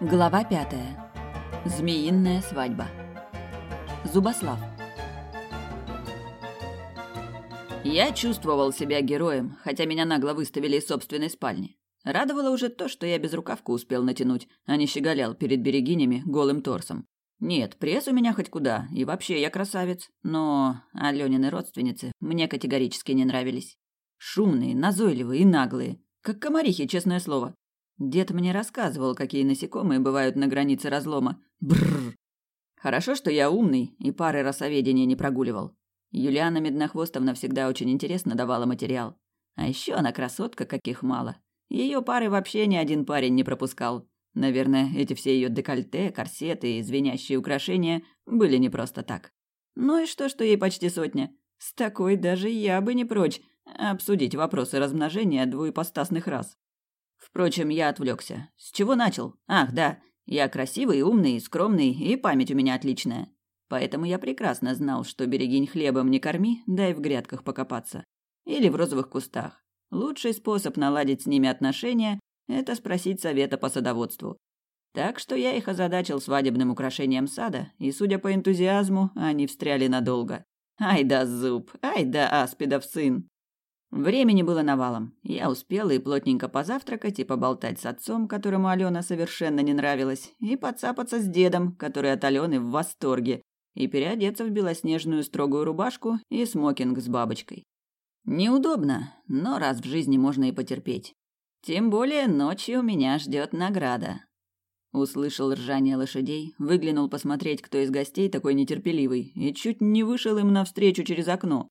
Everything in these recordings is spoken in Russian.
Глава пятая. Змеиная свадьба. Зубослав. Я чувствовал себя героем, хотя меня нагло выставили из собственной спальни. Радовало уже то, что я без рукавку успел натянуть, а не щеголял перед берегинями голым торсом. Нет, пресс у меня хоть куда, и вообще я красавец. Но Алёнины родственницы мне категорически не нравились. Шумные, назойливые и наглые. Как комарихи, честное слово. Дед мне рассказывал, какие насекомые бывают на границе разлома. Бррр. Хорошо, что я умный и пары росоведения не прогуливал. Юлиана Меднохвостовна всегда очень интересно давала материал. А еще она красотка, каких мало. Ее пары вообще ни один парень не пропускал. Наверное, эти все ее декольте, корсеты и звенящие украшения были не просто так. Ну и что, что ей почти сотня? С такой даже я бы не прочь обсудить вопросы размножения двуепостасных рас. Впрочем, я отвлекся. С чего начал? Ах, да, я красивый, умный, скромный, и память у меня отличная. Поэтому я прекрасно знал, что берегинь хлебом не корми, дай в грядках покопаться. Или в розовых кустах. Лучший способ наладить с ними отношения – это спросить совета по садоводству. Так что я их озадачил свадебным украшением сада, и, судя по энтузиазму, они встряли надолго. Ай да зуб, ай да аспидов сын. Времени было навалом. Я успела и плотненько позавтракать, и поболтать с отцом, которому Алена совершенно не нравилась, и подцапаться с дедом, который от Алены в восторге, и переодеться в белоснежную строгую рубашку и смокинг с бабочкой. Неудобно, но раз в жизни можно и потерпеть. Тем более ночью меня ждет награда. Услышал ржание лошадей, выглянул посмотреть, кто из гостей такой нетерпеливый, и чуть не вышел им навстречу через окно.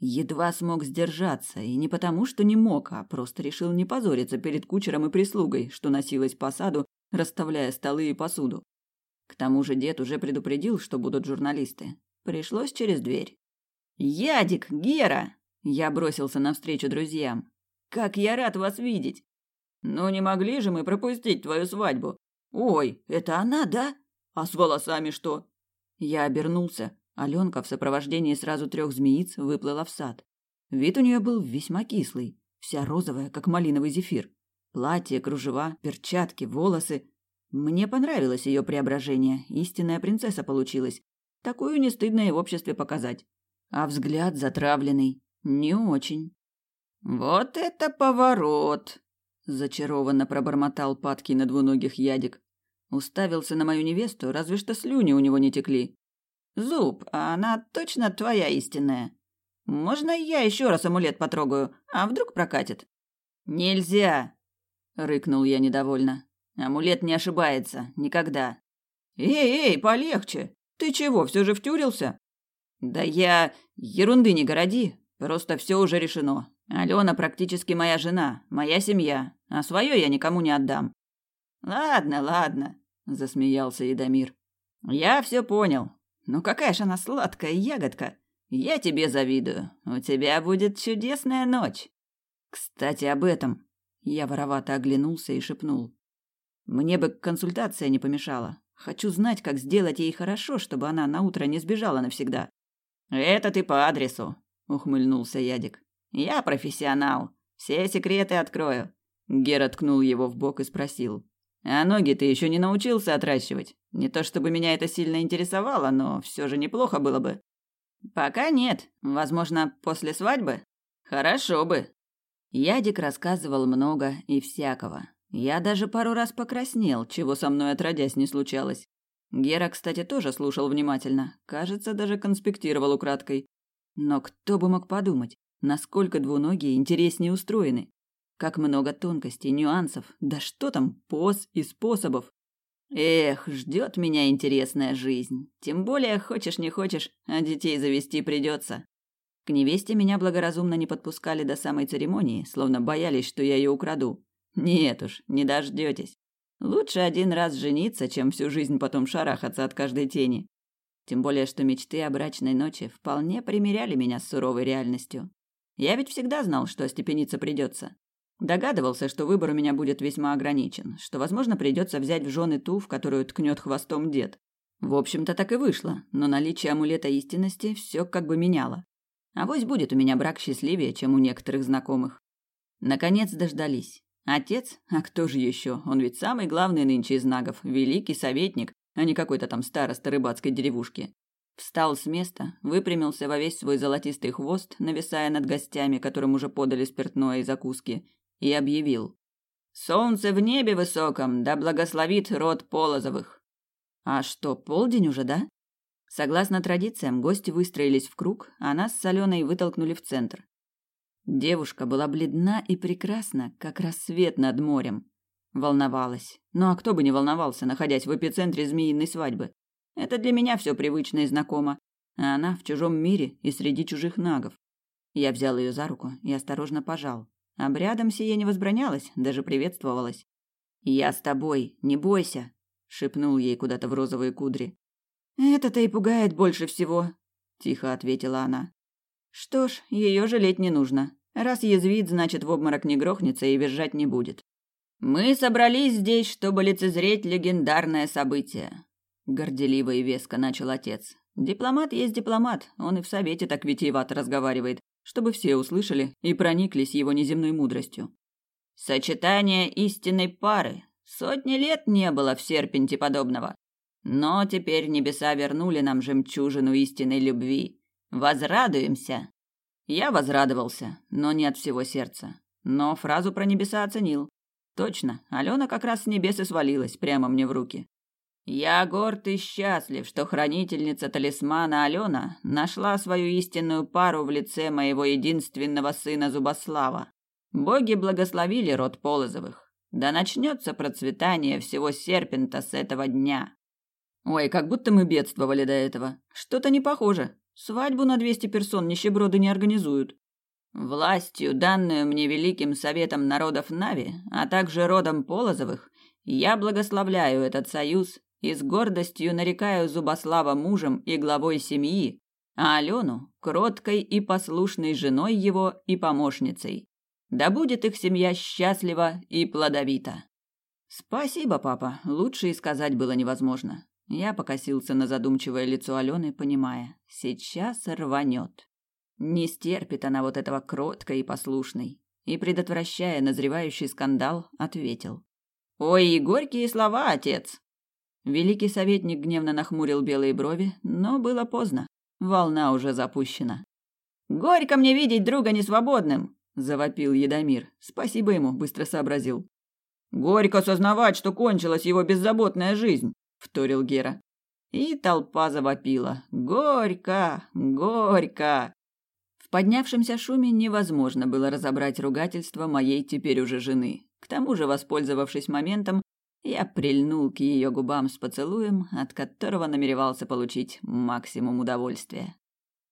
Едва смог сдержаться, и не потому, что не мог, а просто решил не позориться перед кучером и прислугой, что носилась по саду, расставляя столы и посуду. К тому же дед уже предупредил, что будут журналисты. Пришлось через дверь. «Ядик, Гера!» Я бросился навстречу друзьям. «Как я рад вас видеть!» «Ну не могли же мы пропустить твою свадьбу?» «Ой, это она, да? А с волосами что?» Я обернулся. Аленка в сопровождении сразу трех змеиц выплыла в сад. Вид у нее был весьма кислый, вся розовая, как малиновый зефир. Платье, кружева, перчатки, волосы. Мне понравилось ее преображение, истинная принцесса получилась. Такую не стыдно и в обществе показать. А взгляд затравленный, не очень. «Вот это поворот!» – зачарованно пробормотал падкий на двуногих ядик. Уставился на мою невесту, разве что слюни у него не текли. Зуб, а она точно твоя истинная? Можно я еще раз амулет потрогаю, а вдруг прокатит? Нельзя, рыкнул я недовольно. Амулет не ошибается никогда. Эй, эй, полегче. Ты чего, все же втюрился? Да я ерунды не городи, просто все уже решено. Алена практически моя жена, моя семья, а свое я никому не отдам. Ладно, ладно, засмеялся Едомир. Я все понял. Ну какая же она сладкая ягодка. Я тебе завидую. У тебя будет чудесная ночь. Кстати, об этом. Я воровато оглянулся и шепнул. Мне бы консультация не помешала. Хочу знать, как сделать ей хорошо, чтобы она на утро не сбежала навсегда. Это ты по адресу, ухмыльнулся Ядик. Я профессионал. Все секреты открою. Гера ткнул его в бок и спросил: "А ноги ты еще не научился отращивать?" Не то чтобы меня это сильно интересовало, но все же неплохо было бы. Пока нет. Возможно, после свадьбы? Хорошо бы. Ядик рассказывал много и всякого. Я даже пару раз покраснел, чего со мной отродясь не случалось. Гера, кстати, тоже слушал внимательно. Кажется, даже конспектировал украдкой. Но кто бы мог подумать, насколько двуногие интереснее устроены. Как много тонкостей, нюансов, да что там, поз и способов. Эх, ждет меня интересная жизнь. Тем более, хочешь не хочешь, а детей завести придется. К невесте меня благоразумно не подпускали до самой церемонии, словно боялись, что я ее украду. Нет уж, не дождетесь. Лучше один раз жениться, чем всю жизнь потом шарахаться от каждой тени. Тем более, что мечты о брачной ночи вполне примиряли меня с суровой реальностью. Я ведь всегда знал, что остепениться придется. Догадывался, что выбор у меня будет весьма ограничен, что, возможно, придется взять в жены ту, в которую ткнет хвостом дед. В общем-то, так и вышло, но наличие амулета истинности все как бы меняло. А вось будет у меня брак счастливее, чем у некоторых знакомых. Наконец дождались. Отец? А кто же еще? Он ведь самый главный нынче из нагов, великий советник, а не какой-то там староста рыбацкой деревушки. Встал с места, выпрямился во весь свой золотистый хвост, нависая над гостями, которым уже подали спиртное и закуски, и объявил. «Солнце в небе высоком, да благословит род Полозовых!» «А что, полдень уже, да?» Согласно традициям, гости выстроились в круг, а нас с Аленой вытолкнули в центр. Девушка была бледна и прекрасна, как рассвет над морем. Волновалась. Ну а кто бы не волновался, находясь в эпицентре змеиной свадьбы? Это для меня все привычно и знакомо. А она в чужом мире и среди чужих нагов. Я взял ее за руку и осторожно пожал. Обрядом сие не возбранялось, даже приветствовалось. «Я с тобой, не бойся», — шепнул ей куда-то в розовые кудри. «Это-то и пугает больше всего», — тихо ответила она. «Что ж, ее жалеть не нужно. Раз язвит, значит, в обморок не грохнется и визжать не будет. Мы собрались здесь, чтобы лицезреть легендарное событие, горделиво и веско начал отец. Дипломат есть дипломат, он и в совете так витиевато разговаривает, чтобы все услышали и прониклись его неземной мудростью. Сочетание истинной пары. Сотни лет не было в серпенте подобного. Но теперь небеса вернули нам жемчужину истинной любви. Возрадуемся. Я возрадовался, но не от всего сердца. Но фразу про небеса оценил. Точно, Алена как раз с небес и свалилась прямо мне в руки. Я горд и счастлив, что хранительница талисмана Алена нашла свою истинную пару в лице моего единственного сына Зубослава. Боги благословили род Полозовых. Да начнется процветание всего серпента с этого дня. Ой, как будто мы бедствовали до этого. Что-то не похоже. Свадьбу на двести персон нищеброды не организуют. Властью, данную мне великим советом народов Нави, а также родом Полозовых, я благословляю этот союз и с гордостью нарекаю Зубослава мужем и главой семьи, а Алену – кроткой и послушной женой его и помощницей. Да будет их семья счастлива и плодовита. Спасибо, папа, лучше и сказать было невозможно. Я покосился на задумчивое лицо Алены, понимая, сейчас рванет. Не стерпит она вот этого кроткой и послушной. И, предотвращая назревающий скандал, ответил. «Ой, и горькие слова, отец!» Великий советник гневно нахмурил белые брови, но было поздно. Волна уже запущена. «Горько мне видеть друга несвободным!» – завопил Едомир. Спасибо ему, быстро сообразил. «Горько сознавать, что кончилась его беззаботная жизнь!» вторил Гера. И толпа завопила: "Горько, горько!" В поднявшемся шуме невозможно было разобрать ругательство моей теперь уже жены. К тому же, воспользовавшись моментом, я прильнул к ее губам с поцелуем, от которого намеревался получить максимум удовольствия.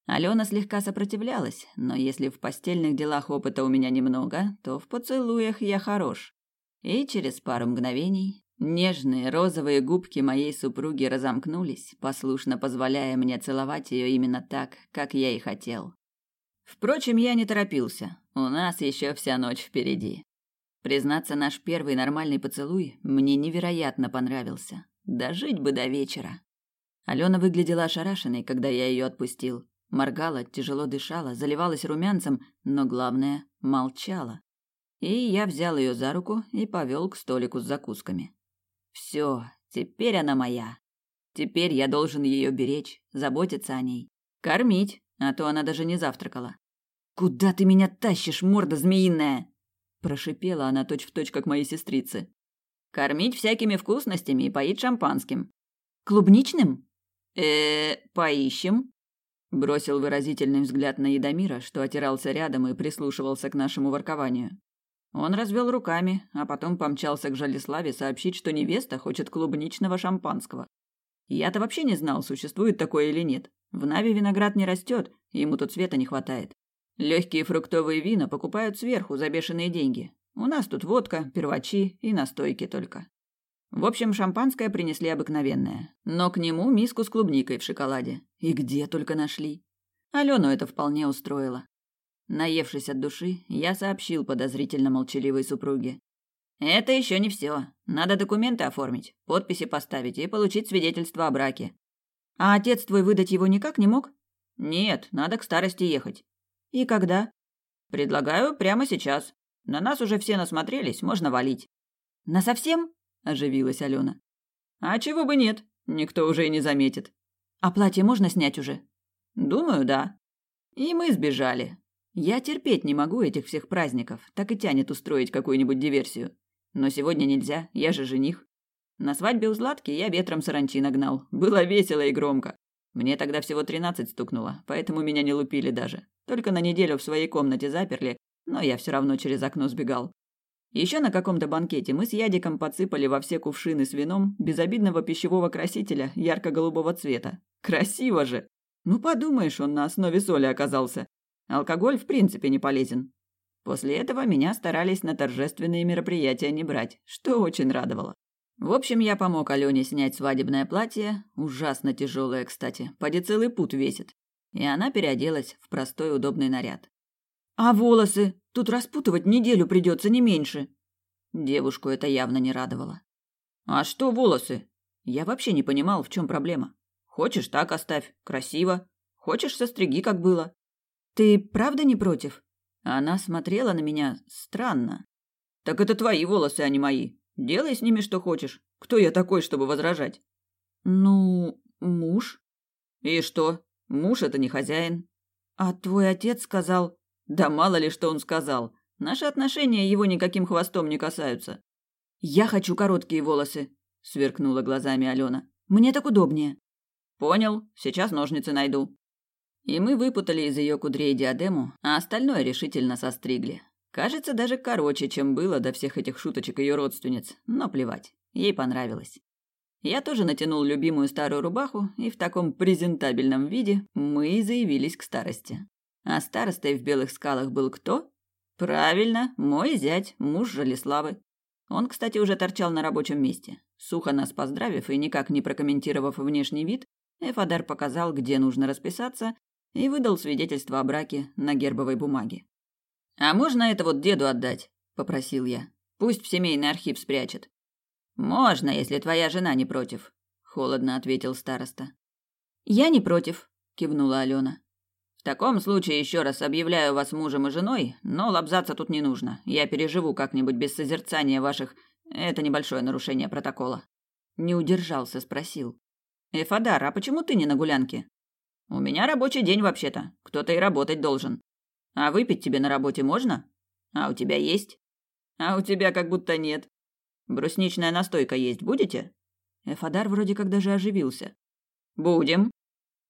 Алена слегка сопротивлялась, но если в постельных делах опыта у меня немного, то в поцелуях я хорош. И через пару мгновений Нежные розовые губки моей супруги разомкнулись, послушно позволяя мне целовать ее именно так, как я и хотел. Впрочем, я не торопился. У нас еще вся ночь впереди. Признаться, наш первый нормальный поцелуй мне невероятно понравился. Дожить бы до вечера. Алена выглядела ошарашенной, когда я ее отпустил. Моргала, тяжело дышала, заливалась румянцем, но главное молчала. И я взял ее за руку и повел к столику с закусками. Все, теперь она моя. Теперь я должен ее беречь, заботиться о ней, кормить, а то она даже не завтракала. Куда ты меня тащишь, морда змеиная? Прошипела она точь-в-точь как мои сестрицы. Кормить всякими вкусностями и поить шампанским. Клубничным? Э, поищем. Бросил выразительный взгляд на Едомира, что отирался рядом и прислушивался к нашему воркованию. Он развел руками, а потом помчался к Жалиславе сообщить, что невеста хочет клубничного шампанского. Я-то вообще не знал, существует такое или нет. В Нави виноград не растет, ему тут цвета не хватает. Легкие фруктовые вина покупают сверху за бешеные деньги. У нас тут водка, первачи и настойки только. В общем, шампанское принесли обыкновенное, но к нему миску с клубникой в шоколаде. И где только нашли. Алену это вполне устроило. Наевшись от души, я сообщил подозрительно молчаливой супруге. «Это еще не все. Надо документы оформить, подписи поставить и получить свидетельство о браке». «А отец твой выдать его никак не мог?» «Нет, надо к старости ехать». «И когда?» «Предлагаю прямо сейчас. На нас уже все насмотрелись, можно валить. На совсем? оживилась Алена. А чего бы нет? Никто уже и не заметит. А платье можно снять уже? Думаю, да. И мы сбежали. Я терпеть не могу этих всех праздников, так и тянет устроить какую-нибудь диверсию. Но сегодня нельзя, я же жених. На свадьбе у Златки я ветром саранчи нагнал. Было весело и громко. Мне тогда всего тринадцать стукнуло, поэтому меня не лупили даже. Только на неделю в своей комнате заперли, но я все равно через окно сбегал. Еще на каком-то банкете мы с Ядиком подсыпали во все кувшины с вином безобидного пищевого красителя ярко-голубого цвета. Красиво же! Ну, подумаешь, он на основе соли оказался. Алкоголь в принципе не полезен. После этого меня старались на торжественные мероприятия не брать, что очень радовало. В общем, я помог Алене снять свадебное платье, ужасно тяжелое, кстати, поди целый пут весит. И она переоделась в простой удобный наряд. «А волосы? Тут распутывать неделю придется не меньше». Девушку это явно не радовало. «А что волосы?» Я вообще не понимал, в чем проблема. Хочешь, так оставь. Красиво. Хочешь, состриги, как было. Ты правда не против? Она смотрела на меня странно. Так это твои волосы, а не мои. Делай с ними что хочешь. Кто я такой, чтобы возражать? Ну, муж. И что? Муж это не хозяин. А твой отец сказал... Да мало ли, что он сказал. Наши отношения его никаким хвостом не касаются. Я хочу короткие волосы, сверкнула глазами Алена. Мне так удобнее. Понял, сейчас ножницы найду. И мы выпутали из ее кудрей диадему, а остальное решительно состригли. Кажется, даже короче, чем было до всех этих шуточек ее родственниц, но плевать, ей понравилось. Я тоже натянул любимую старую рубаху, и в таком презентабельном виде мы и заявились к старости. А старостой в Белых скалах был кто? Правильно, мой зять, муж Жалиславы. Он, кстати, уже торчал на рабочем месте. Сухо нас поздравив и никак не прокомментировав внешний вид, Эфадар показал, где нужно расписаться, и выдал свидетельство о браке на гербовой бумаге. «А можно это вот деду отдать?» – попросил я. «Пусть в семейный архив спрячет». «Можно, если твоя жена не против», – холодно ответил староста. «Я не против», – кивнула Алена. «В таком случае еще раз объявляю вас мужем и женой, но лобзаться тут не нужно. Я переживу как-нибудь без созерцания ваших... Это небольшое нарушение протокола». Не удержался, спросил. «Эфадар, а почему ты не на гулянке?» «У меня рабочий день вообще-то. Кто-то и работать должен. А выпить тебе на работе можно? А у тебя есть?» «А у тебя как будто нет. Брусничная настойка есть будете?» Эфадар вроде как даже оживился. «Будем».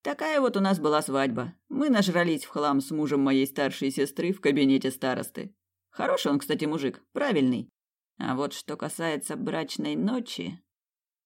Такая вот у нас была свадьба. Мы нажрались в хлам с мужем моей старшей сестры в кабинете старосты. Хороший он, кстати, мужик, правильный. А вот что касается брачной ночи...